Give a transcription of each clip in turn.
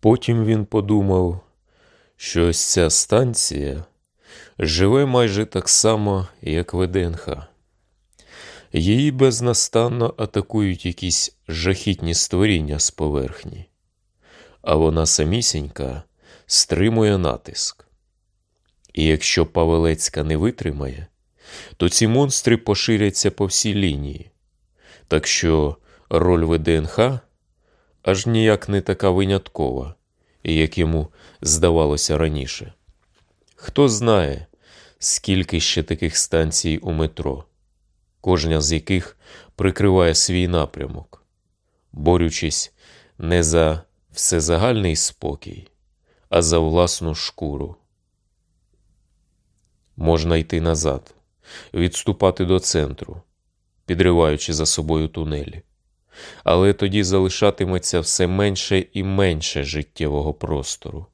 Потім він подумав, що ось ця станція живе майже так само, як ВДНХ. Її безнастанно атакують якісь жахітні створіння з поверхні, а вона самісінька стримує натиск. І якщо Павелецька не витримає, то ці монстри поширяться по всій лінії, так що роль ВДНХ аж ніяк не така виняткова, як йому здавалося раніше. Хто знає, скільки ще таких станцій у метро, кожна з яких прикриває свій напрямок, борючись не за всезагальний спокій, а за власну шкуру. Можна йти назад, відступати до центру, підриваючи за собою тунелі. Але тоді залишатиметься все менше і менше життєвого простору,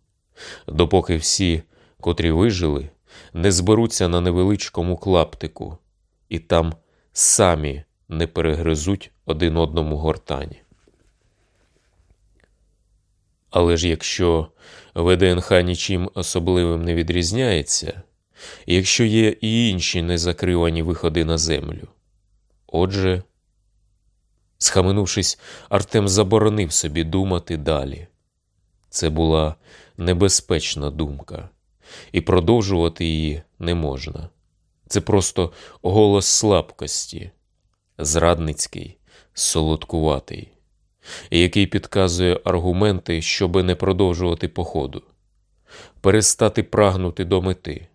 допоки всі, котрі вижили, не зберуться на невеличкому клаптику і там самі не перегризуть один одному гортані. Але ж якщо ВДНХ нічим особливим не відрізняється, якщо є і інші незакривані виходи на землю, отже, схаменувшись, Артем заборонив собі думати далі. Це була небезпечна думка, і продовжувати її не можна. Це просто голос слабкості, зрадницький, солодкуватий, який підказує аргументи, щоби не продовжувати походу, перестати прагнути до мети.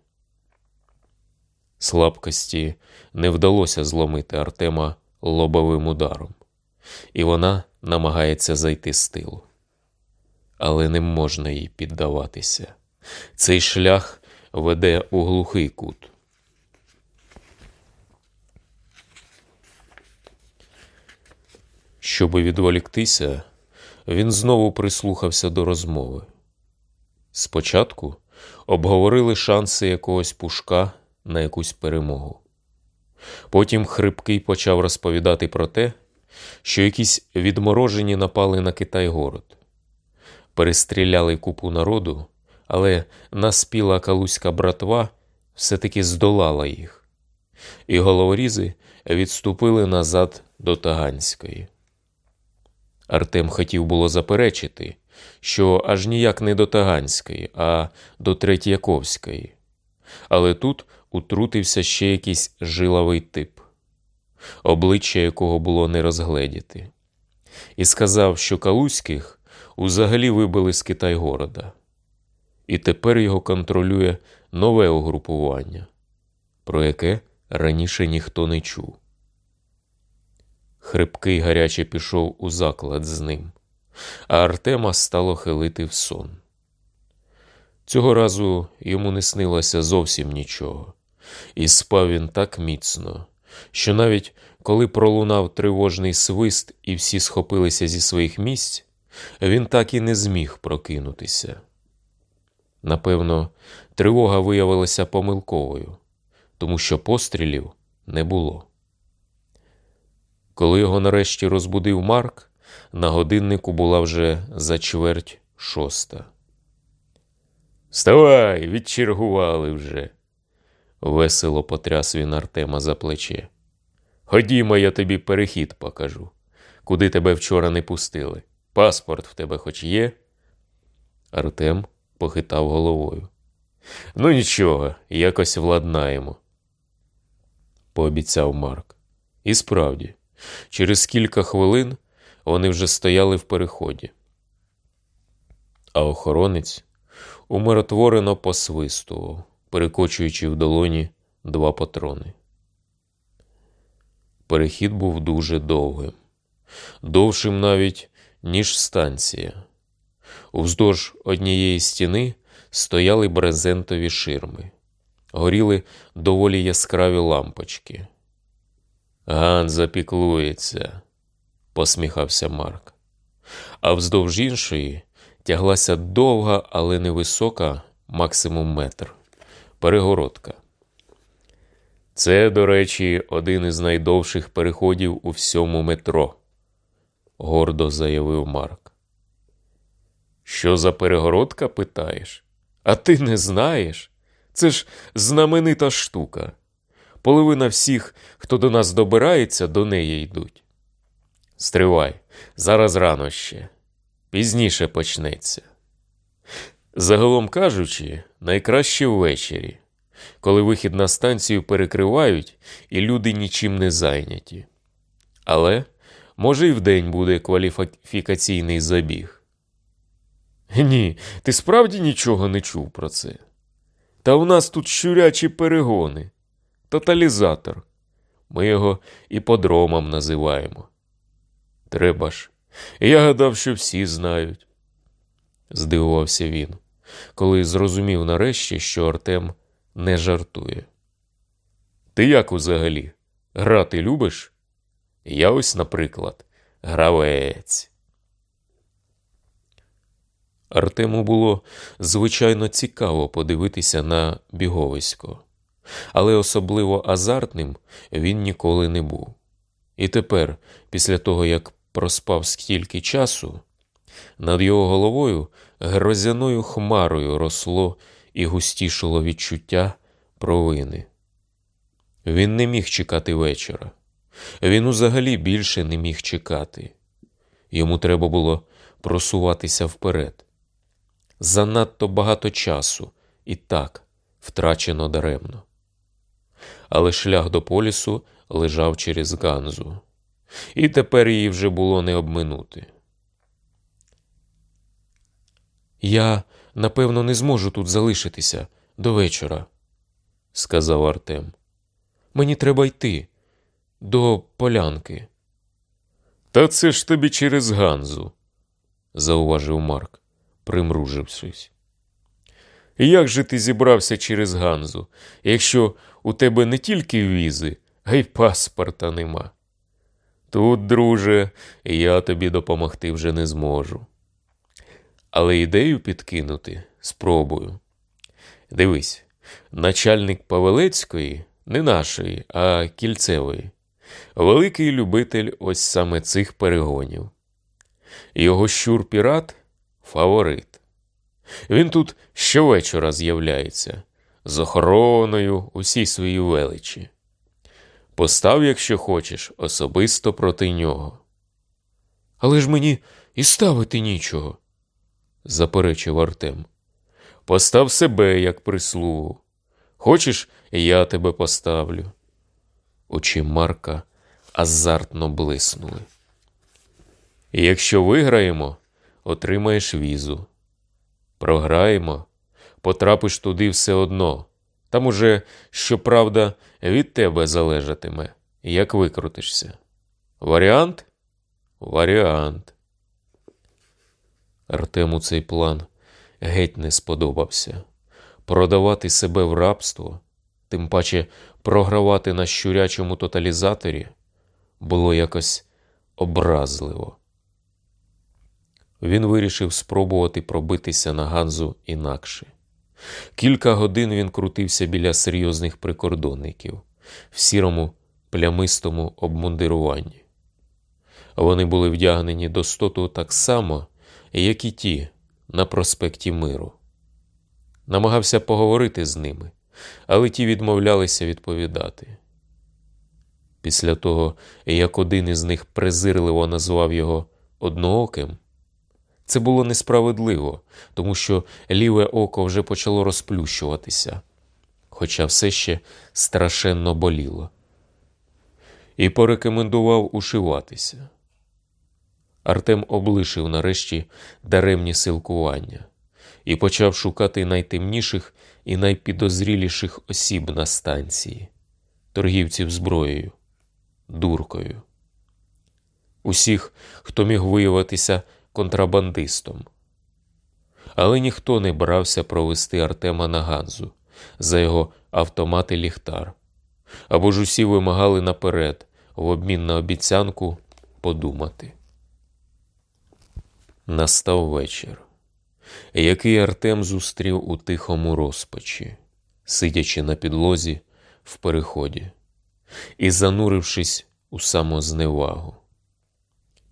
Слабкості не вдалося зломити Артема лобовим ударом, і вона намагається зайти з тилу. Але не можна їй піддаватися. Цей шлях веде у глухий кут. Щоби відволіктися, він знову прислухався до розмови. Спочатку обговорили шанси якогось пушка на якусь перемогу. Потім хрипкий почав розповідати про те, що якісь відморожені напали на Китай-город, перестріляли купу народу, але наспіла калузька братва все-таки здолала їх, і головорізи відступили назад до Таганської. Артем хотів було заперечити, що аж ніяк не до Таганської, а до Третьяковської. Але тут утрутився ще якийсь жиловий тип, обличчя якого було не розгледіти, і сказав, що Калузьких узагалі вибили з Китай-города, і тепер його контролює нове угрупування, про яке раніше ніхто не чув. Хрипкий гаряче пішов у заклад з ним, а Артема стало хилити в сон. Цього разу йому не снилося зовсім нічого, і спав він так міцно, що навіть коли пролунав тривожний свист і всі схопилися зі своїх місць, він так і не зміг прокинутися. Напевно, тривога виявилася помилковою, тому що пострілів не було. Коли його нарешті розбудив Марк, на годиннику була вже за чверть шоста. Вставай, відчергували вже, весело потряс він Артема за плече. Ходімо, я тобі перехід покажу, куди тебе вчора не пустили. Паспорт в тебе хоч є? Артем похитав головою. Ну, нічого, якось владнаємо, пообіцяв Марк. І справді. Через кілька хвилин вони вже стояли в переході. А охоронець умиротворено посвистував, перекочуючи в долоні два патрони. Перехід був дуже довгим, довшим навіть, ніж станція. Уздовж однієї стіни стояли брезентові ширми, горіли доволі яскраві лампочки. Ган запіклується, посміхався Марк. А вздовж іншої тяглася довга, але невисока, максимум метр. Перегородка. Це, до речі, один із найдовших переходів у всьому метро, гордо заявив Марк. Що за перегородка питаєш? А ти не знаєш? Це ж знаменита штука. Половина всіх, хто до нас добирається, до неї йдуть. Стривай, зараз рано ще, пізніше почнеться. Загалом кажучи, найкраще ввечері, коли вихід на станцію перекривають і люди нічим не зайняті. Але, може, і вдень буде кваліфікаційний забіг. Ні, ти справді нічого не чув про це. Та у нас тут щурячі перегони, тоталізатор. Ми його іподромом називаємо. Треба ж. Я гадав, що всі знають, здивувався він, коли зрозумів нарешті, що Артем не жартує. Ти як взагалі? Грати любиш? Я ось, наприклад, гравець. Артему було звичайно цікаво подивитися на біговисько, але особливо азартним він ніколи не був. І тепер, після того, як проспав стільки часу, над його головою грозяною хмарою росло і густішало відчуття провини. Він не міг чекати вечора. Він узагалі більше не міг чекати. Йому треба було просуватися вперед. Занадто багато часу і так втрачено даремно. Але шлях до полісу лежав через Ганзу, і тепер її вже було не обминути. Я, напевно, не зможу тут залишитися до вечора, сказав Артем. Мені треба йти до полянки. Та це ж тобі через Ганзу, зауважив Марк, примружившись. Як же ти зібрався через Ганзу, якщо у тебе не тільки візи, а й паспорта нема? Тут, друже, я тобі допомогти вже не зможу. Але ідею підкинути спробую. Дивись, начальник Павелецької, не нашої, а кільцевої, великий любитель ось саме цих перегонів. Його щур пірат фаворит. Він тут щовечора з'являється з охороною усій своїй величі. Постав, якщо хочеш, особисто проти нього. Але ж мені і ставити нічого, заперечив Артем. Постав себе як прислугу. Хочеш, я тебе поставлю. Очі Марка азартно блиснули. Якщо виграємо, отримаєш візу. Програємо, потрапиш туди все одно. Там уже, щоправда, від тебе залежатиме, як викрутишся. Варіант? Варіант. Артему цей план геть не сподобався. Продавати себе в рабство, тим паче програвати на щурячому тоталізаторі, було якось образливо. Він вирішив спробувати пробитися на Ганзу інакше. Кілька годин він крутився біля серйозних прикордонників в сірому плямистому обмундируванні. Вони були вдягнені до стоту так само, як і ті на проспекті Миру. Намагався поговорити з ними, але ті відмовлялися відповідати. Після того, як один із них презирливо назвав його однооким, це було несправедливо, тому що ліве око вже почало розплющуватися, хоча все ще страшенно боліло, і порекомендував ушиватися. Артем облишив нарешті даремні силкування і почав шукати найтемніших і найпідозріліших осіб на станції, торгівців зброєю, дуркою. Усіх, хто міг виявитися контрабандистом. Але ніхто не брався провести Артема на Ганзу за його автомат і ліхтар. Або ж усі вимагали наперед в обмін на обіцянку подумати. Настав вечір, який Артем зустрів у тихому розпачі, сидячи на підлозі в переході і занурившись у самозневагу.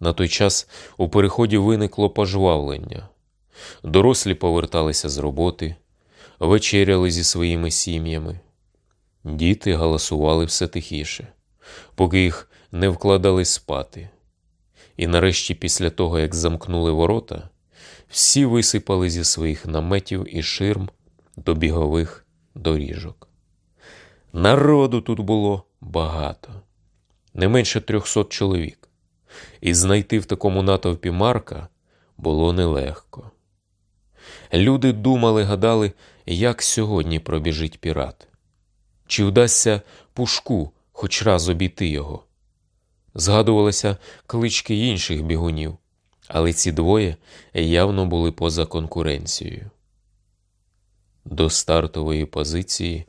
На той час у переході виникло пожвавлення. Дорослі поверталися з роботи, вечеряли зі своїми сім'ями. Діти галасували все тихіше, поки їх не вкладали спати. І нарешті, після того, як замкнули ворота, всі висипали зі своїх наметів і ширм до бігових доріжок. Народу тут було багато, не менше трьохсот чоловік, і знайти в такому натовпі Марка було нелегко. Люди думали, гадали, як сьогодні пробіжить пірат, чи вдасться пушку хоч раз обійти його. Згадувалися клички інших бігунів, але ці двоє явно були поза конкуренцією. До стартової позиції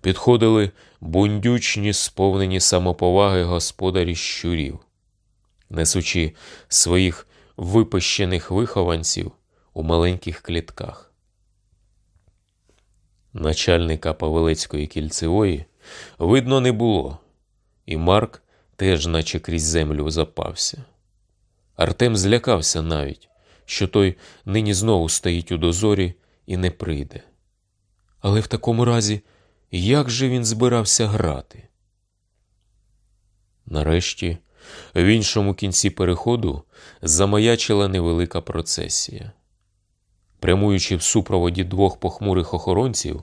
підходили бундючні, сповнені самоповаги господарі щурів, несучи своїх випищених вихованців у маленьких клітках. Начальника Павелецької кільцевої видно не було, і Марк теж, наче крізь землю, запався. Артем злякався навіть, що той нині знову стоїть у дозорі і не прийде. Але в такому разі, як же він збирався грати? Нарешті, в іншому кінці переходу замаячила невелика процесія. Прямуючи в супроводі двох похмурих охоронців,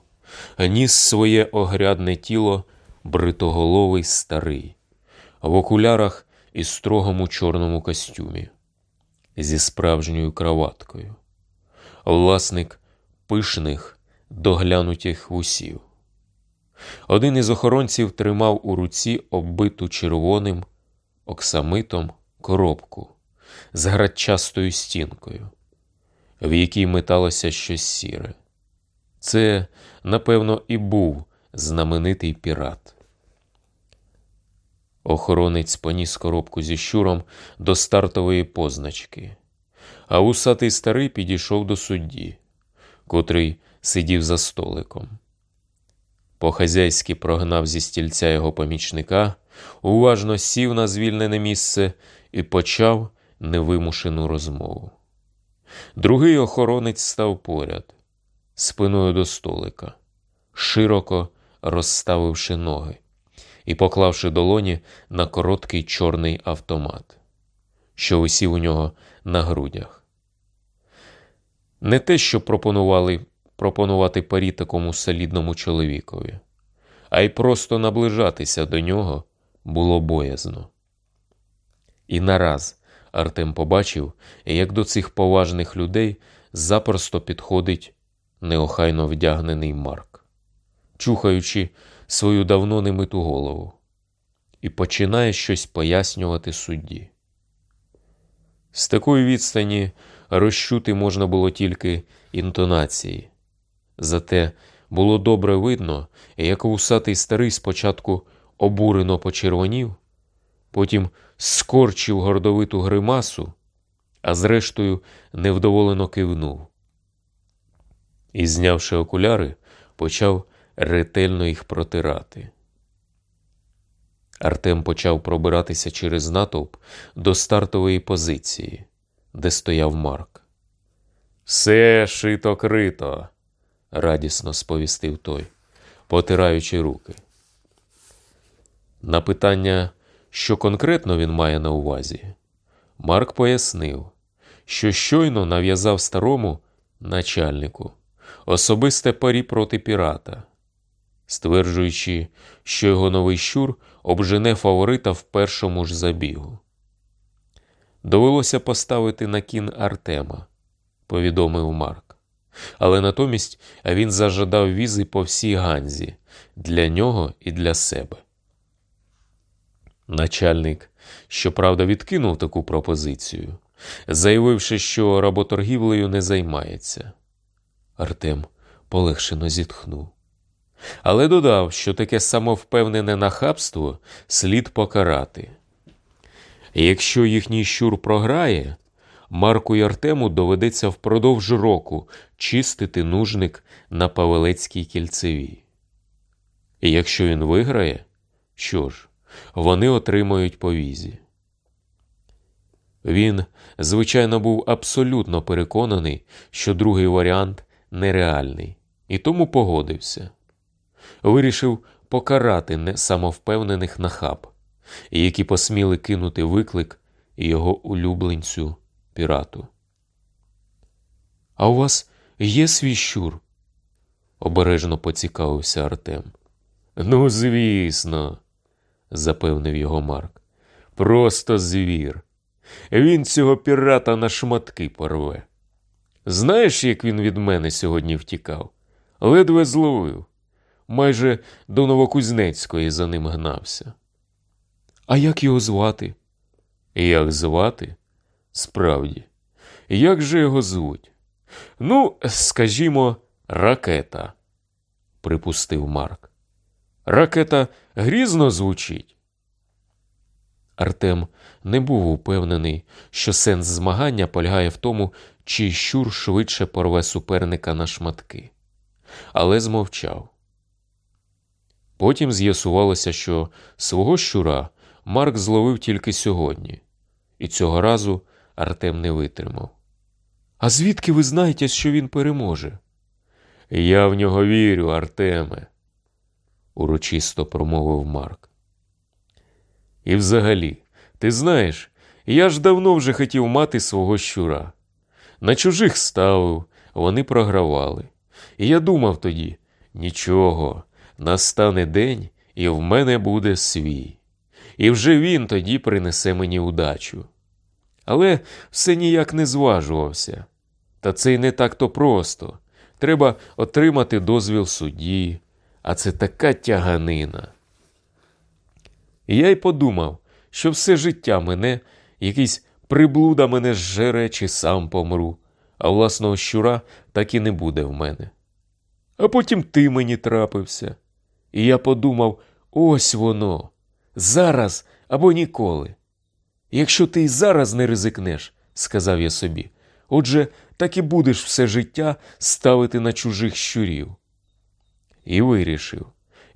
ніс своє огрядне тіло бритоголовий старий, в окулярах і строгому чорному костюмі, зі справжньою краваткою, власник пишних доглянутих вусів. Один із охоронців тримав у руці оббиту червоним оксамитом коробку з градчастою стінкою, в якій металося щось сіре. Це, напевно, і був знаменитий пірат. Охоронець поніс коробку зі щуром до стартової позначки, а усатий старий підійшов до судді, котрий сидів за столиком. По-хазяйськи прогнав зі стільця його помічника, уважно сів на звільнене місце і почав невимушену розмову. Другий охоронець став поряд, спиною до столика, широко розставивши ноги і поклавши долоні на короткий чорний автомат, що висів у нього на грудях. Не те, що пропонували пропонувати парі такому солідному чоловікові, а й просто наближатися до нього було боязно. І нараз Артем побачив, як до цих поважних людей запросто підходить неохайно вдягнений Марк, чухаючи свою давно немиту голову, і починає щось пояснювати судді. З такої відстані розчути можна було тільки інтонації. Зате було добре видно, як вусатий старий спочатку обурено почервонів, потім скорчив гордовиту гримасу, а зрештою невдоволено кивнув. І, знявши окуляри, почав ретельно їх протирати. Артем почав пробиратися через натовп до стартової позиції, де стояв Марк. Все шито крито, радісно сповістив той, потираючи руки. На питання, що конкретно він має на увазі, Марк пояснив, що щойно нав'язав старому начальнику особисте парі проти пірата, стверджуючи, що його новий щур обжене фаворита в першому ж забігу. Довелося поставити на кін Артема, повідомив Марк. Але натомість він зажадав візи по всій Ганзі для нього і для себе. Начальник, щоправда, відкинув таку пропозицію, заявивши, що работоргівлею не займається. Артем полегшено зітхнув. Але додав, що таке самовпевнене нахабство слід покарати. Якщо їхній щур програє, Марку й Артему доведеться впродовж року чистити нужник на Павелецькій кільцевій. І якщо він виграє, що ж, вони отримають по візі. Він, звичайно, був абсолютно переконаний, що другий варіант нереальний, і тому погодився. Вирішив покарати несамовпевнених нахаб, які посміли кинути виклик його улюбленцю пірату. А у вас є свій щур? обережно поцікавився Артем. Ну, звісно, запевнив його Марк. Просто звір. Він цього пірата на шматки порве. Знаєш, як він від мене сьогодні втікав? Ледве зловив. Майже до Новокузнецької за ним гнався. А як його звати? Як звати? Справді, як же його звуть? Ну, скажімо, ракета, припустив Марк. Ракета грізно звучить. Артем не був упевнений, що сенс змагання полягає в тому, чи щур швидше порве суперника на шматки, але змовчав. Потім з'ясувалося, що свого щура Марк зловив тільки сьогодні, і цього разу Артем не витримав. А звідки ви знаєте, що він переможе? Я в нього вірю, Артеме, урочисто промовив Марк. І взагалі, ти знаєш, я ж давно вже хотів мати свого щура. На чужих ставив, вони програвали. І я думав тоді нічого, настане день, і в мене буде свій. І вже він тоді принесе мені удачу. Але все ніяк не зважувався. Та це й не так то просто. Треба отримати дозвіл судді, а це така тяганина. І я й подумав, що все життя мене, якийсь приблуда мене зжере чи сам помру, а власного щура так і не буде в мене. А потім ти мені трапився. І я подумав: ось воно, зараз або ніколи. Якщо ти й зараз не ризикнеш, сказав я собі, отже, так і будеш все життя ставити на чужих щурів. І вирішив,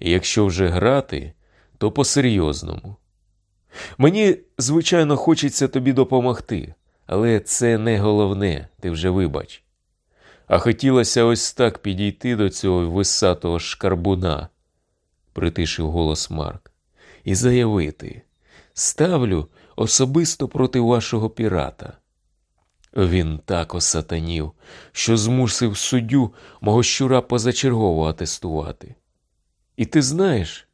якщо вже грати, то по-серйозному. Мені, звичайно, хочеться тобі допомогти, але це не головне, ти вже вибач. А хотілося ось так підійти до цього висатого шкарбуна, притишив голос Марк, і заявити ставлю особисто проти вашого пірата. Він так осатанів, що змусив суддю мого щура позачергово атестувати. І ти знаєш,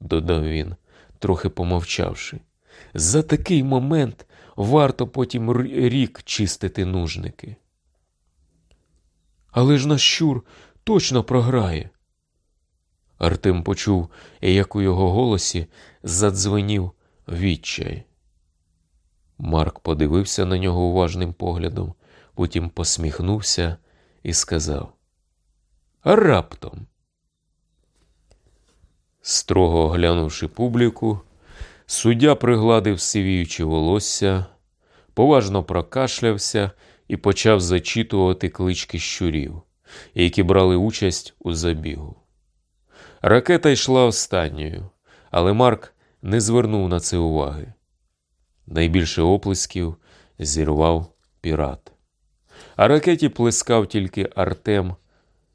додав він, трохи помовчавши, за такий момент варто потім рік чистити нужники. Але ж наш щур точно програє. Артем почув, як у його голосі задзвенів відчай. Марк подивився на нього уважним поглядом, потім посміхнувся і сказав: раптом. Строго оглянувши публіку, суддя пригладив сивіюче волосся, поважно прокашлявся і почав зачитувати клички щурів, які брали участь у забігу. Ракета йшла останньою, але Марк не звернув на це уваги. Найбільше оплесків зірвав пірат. А ракеті плескав тільки Артем,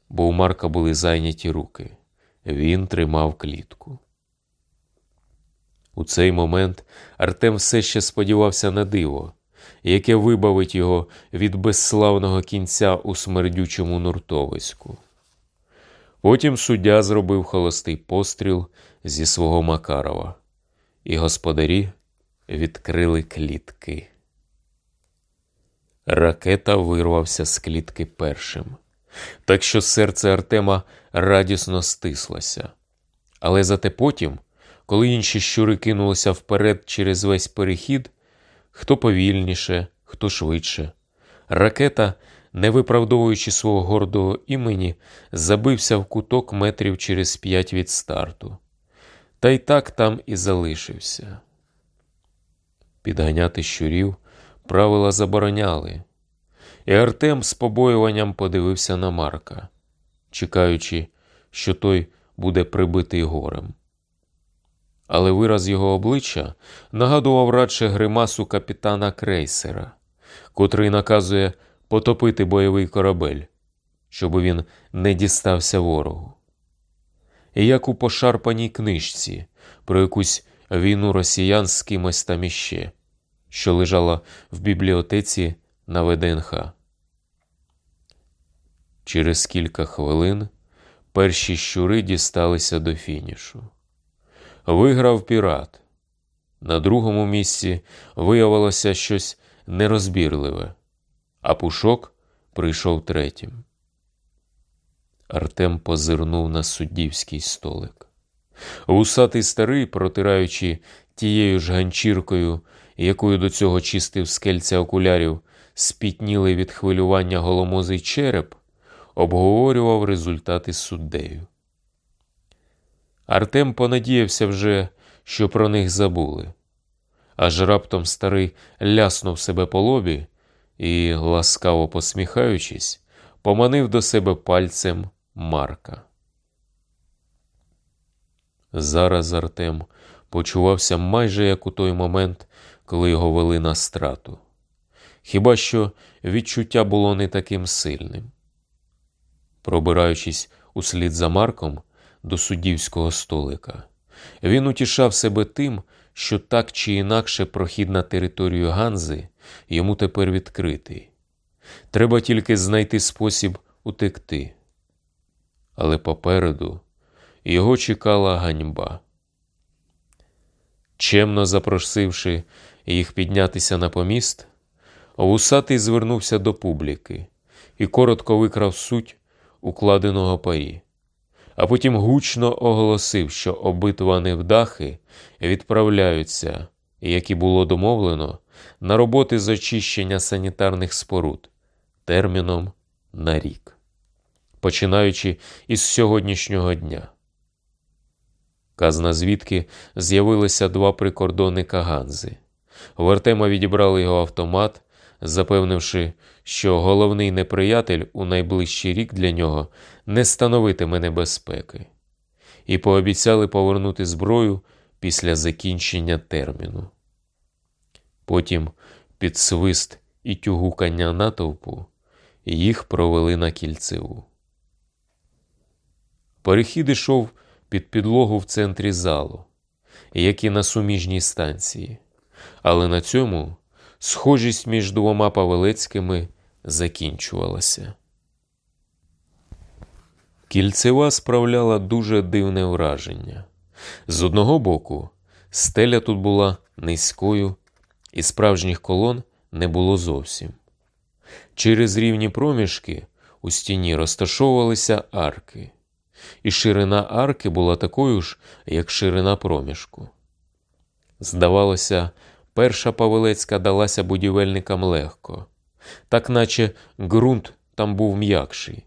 бо у Марка були зайняті руки. Він тримав клітку. У цей момент Артем все ще сподівався на диво, яке вибавить його від безславного кінця у смердючому нуртовиську. Потім суддя зробив холостий постріл зі свого Макарова, і господарі відкрили клітки. Ракета вирвався з клітки першим, так що серце Артема радісно стислося. Але зате потім, коли інші щури кинулися вперед через весь перехід, хто повільніше, хто швидше, ракета, не виправдовуючи свого гордого імені, забився в куток метрів через п'ять від старту, та й так там і залишився. Підганяти щурів правила забороняли, і Артем з побоюванням подивився на Марка, чекаючи, що той буде прибитий горем. але вираз його обличчя нагадував радше гримасу капітана крейсера, котрий наказує потопити бойовий корабель, щоб він не дістався ворогу. І як у пошарпаній книжці про якусь війну росіян з кимось там іще, що лежала в бібліотеці на ВДНХ. Через кілька хвилин перші щури дісталися до фінішу. Виграв пірат. На другому місці виявилося щось нерозбірливе, а пушок прийшов третім. Артем позирнув на суддівський столик. Вусатий старий, протираючи тією ж ганчіркою, якою до цього чистив скельця окулярів, спітнілий від хвилювання голомозий череп, обговорював результати суддею. Артем понадіявся вже, що про них забули, аж раптом старий ляснув себе по лобі і, ласкаво посміхаючись, поманив до себе пальцем Марка. Зараз Артем почувався майже як у той момент, коли його вели на страту. Хіба що відчуття було не таким сильним. Пробираючись услід за Марком до суддівського столика, він утішав себе тим, що так чи інакше прохід на територію Ганзи йому тепер відкритий. Треба тільки знайти спосіб утекти. Але попереду його чекала ганьба. Чемно запросивши їх піднятися на поміст, вусатий звернувся до публіки і коротко викрав суть укладеного парі, а потім гучно оголосив, що обидва невдахи відправляються, як і було домовлено, на роботи з очищення санітарних споруд терміном на рік, починаючи із сьогоднішнього дня. Казна звідки з'явилися два прикордонника Ганзи. В Артема відібрали його автомат, запевнивши, що головний неприятель у найближчий рік для нього не становитиме небезпеки, і пообіцяли повернути зброю після закінчення терміну. Потім, під свист і тюгукання натовпу, їх провели на кільцеву. Перехід ішов під підлогу в центрі залу, як і на суміжній станції, але на цьому схожість між двома Павелецькими закінчувалася. Кільцева справляла дуже дивне враження. З одного боку, стеля тут була низькою, і справжніх колон не було зовсім. Через рівні проміжки у стіні розташовувалися арки і ширина арки була такою ж, як ширина проміжку. Здавалося, перша Павелецька далася будівельникам легко, так наче ґрунт там був м'якший,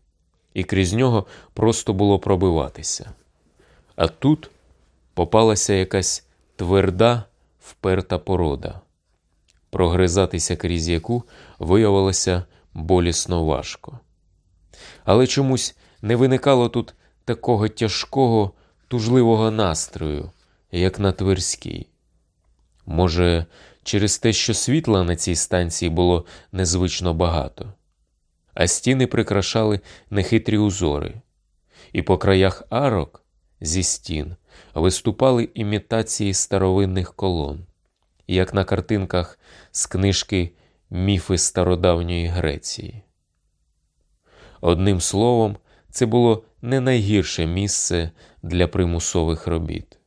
і крізь нього просто було пробиватися. А тут попалася якась тверда, вперта порода, прогризатися крізь яку виявилося болісно важко. Але чомусь не виникало тут такого тяжкого, тужливого настрою, як на Тверській. Може, через те, що світла на цій станції було незвично багато, а стіни прикрашали нехитрі узори, і по краях арок зі стін виступали імітації старовинних колон, як на картинках з книжки Міфи стародавньої Греції. Одним словом, це було не найгірше місце для примусових робіт.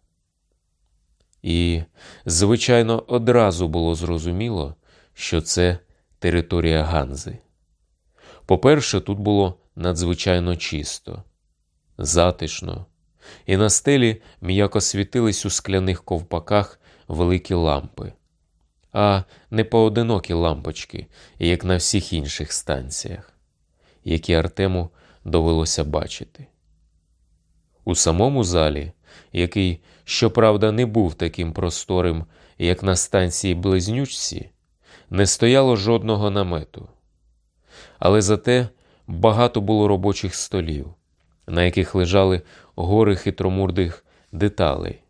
І, звичайно, одразу було зрозуміло, що це територія Ганзи. По-перше, тут було надзвичайно чисто, затишно, і на стелі м'яко світились у скляних ковпаках великі лампи, а не поодинокі лампочки, як на всіх інших станціях, які Артему довелося бачити. У самому залі, який, щоправда, не був таким просторим, як на станції близнючці, не стояло жодного намету. Але зате багато було робочих столів, на яких лежали гори хитромурдих деталей.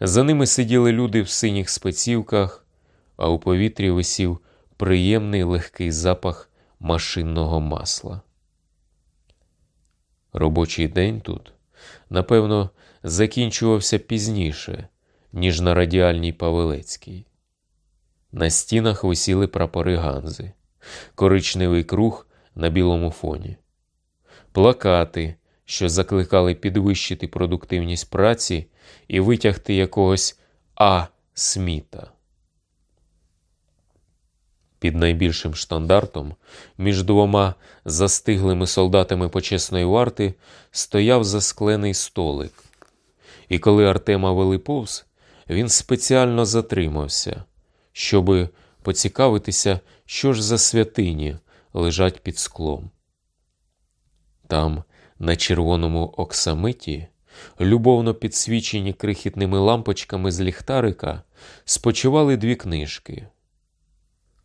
За ними сиділи люди в синіх спецівках, а у повітрі висів приємний легкий запах машинного масла. Робочий день тут, напевно, закінчувався пізніше, ніж на радіальній Павелецькій. На стінах висіли прапори Ганзи, коричневий круг на білому фоні, плакати, що закликали підвищити продуктивність праці і витягти якогось А. Сміта. Під найбільшим штандартом між двома застиглими солдатами почесної варти стояв засклений столик. І коли Артема вели повз, він спеціально затримався, щоби поцікавитися, що ж за святині лежать під склом. Там, на червоному оксамиті, любовно підсвічені крихітними лампочками з ліхтарика, спочивали дві книжки.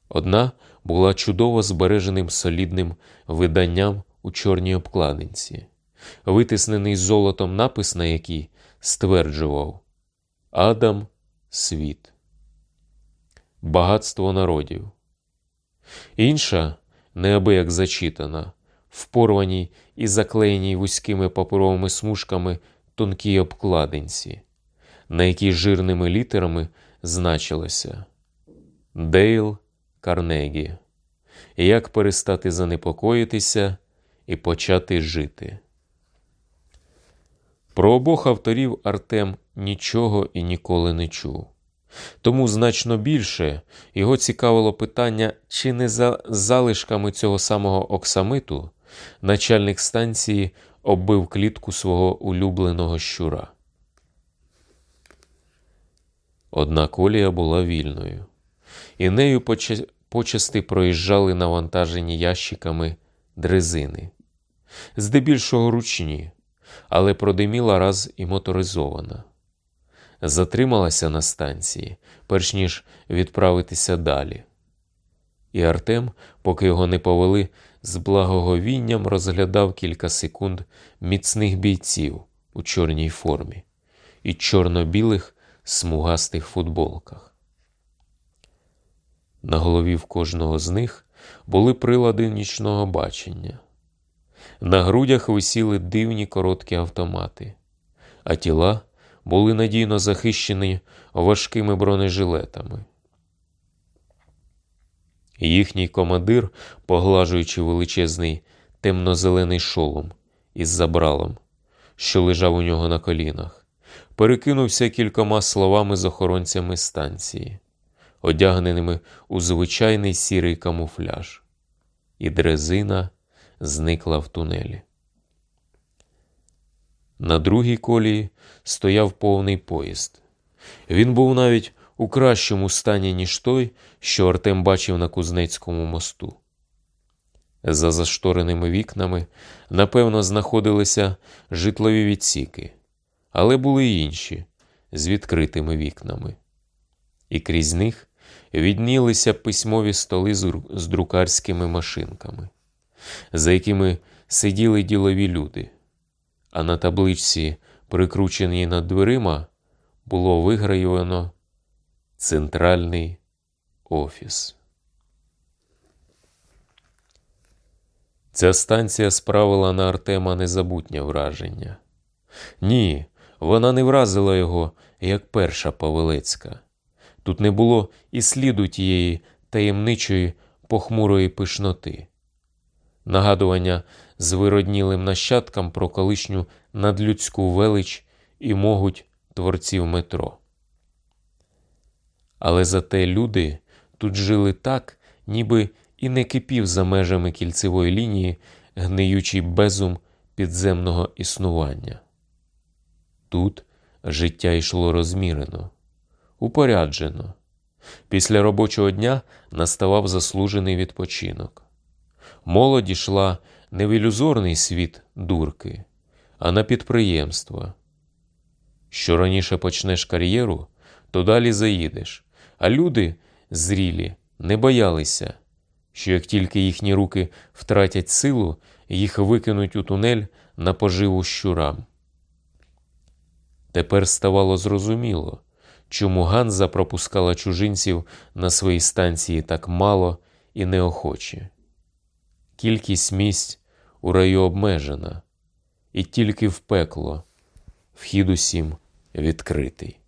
Одна була чудово збереженим солідним виданням у чорній обкладинці, витиснений золотом напис на якій стверджував Адам світ, багатство народів. Інша, неабияк зачитана, в порваній і заклеєній вузькими паперовими смужками тонкій обкладинці, на якій жирними літерами значилося Дейл Карнегі. Як перестати занепокоїтися і почати жити. Про обох авторів Артем нічого і ніколи не чув. Тому значно більше його цікавило питання, чи не за залишками цього самого оксамиту начальник станції оббив клітку свого улюбленого щура. Одна колія була вільною, і нею почасти проїжджали навантажені ящиками дрезини, здебільшого ручні, але продиміла раз і моторизована. Затрималася на станції, перш ніж відправитися далі. І Артем, поки його не повели, з благоговінням розглядав кілька секунд міцних бійців у чорній формі і чорно-білих смугастих футболках. На голові в кожного з них були прилади нічного бачення. На грудях висіли дивні короткі автомати, а тіла були надійно захищені важкими бронежилетами. Їхній командир, поглажуючи величезний темно-зелений шолом із забралом, що лежав у нього на колінах, перекинувся кількома словами з охоронцями станції, одягненими у звичайний сірий камуфляж, і дрезина зникла в тунелі. На другій колії стояв повний поїзд. Він був навіть у кращому стані, ніж той, що Артем бачив на Кузнецькому мосту. За заштореними вікнами, напевно, знаходилися житлові відсіки, але були й інші з відкритими вікнами, і крізь них віднілися письмові столи з друкарськими машинками, за якими сиділи ділові люди, а на табличці, прикрученій над дверима, було вигравіровано Центральний офіс. Ця станція справила на Артема незабутнє враження. Ні, вона не вразила його, як перша Павелецька. Тут не було і сліду тієї таємничої похмурої пишноти, нагадування з вироднілим нащадкам про колишню надлюдську велич і могуть творців метро. Але зате люди тут жили так, ніби і не кипів за межами кільцевої лінії гниючий безум підземного існування. Тут життя йшло розмірено, упоряджено. Після робочого дня наставав заслужений відпочинок. Молодь йшла не в ілюзорний світ дурки, а на підприємства. Що раніше почнеш кар'єру, то далі заїдеш, а люди зрілі не боялися, що як тільки їхні руки втратять силу, їх викинуть у тунель на поживу щурам. Тепер ставало зрозуміло, чому Ганза пропускала чужинців на свої станції так мало і неохоче. Кількість місць у раю обмежена, і тільки в пекло вхід усім відкритий.